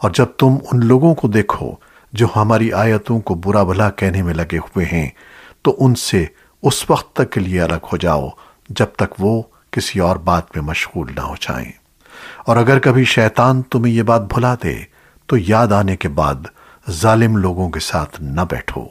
और जब तुम उन लोगों को देखो, जो हमारी आयतों को बुरा भला कहने में लगे हुए हैं तो उनसे उस वक्त तक के लिए अलग हो जाओ, जब तक वो किसी और बात में मशगूल ना हो जाएँ। और अगर कभी शैतान तुम्हें यह बात भुला दे तो याद आने के बाद जालिम लोगों के साथ न बैठो।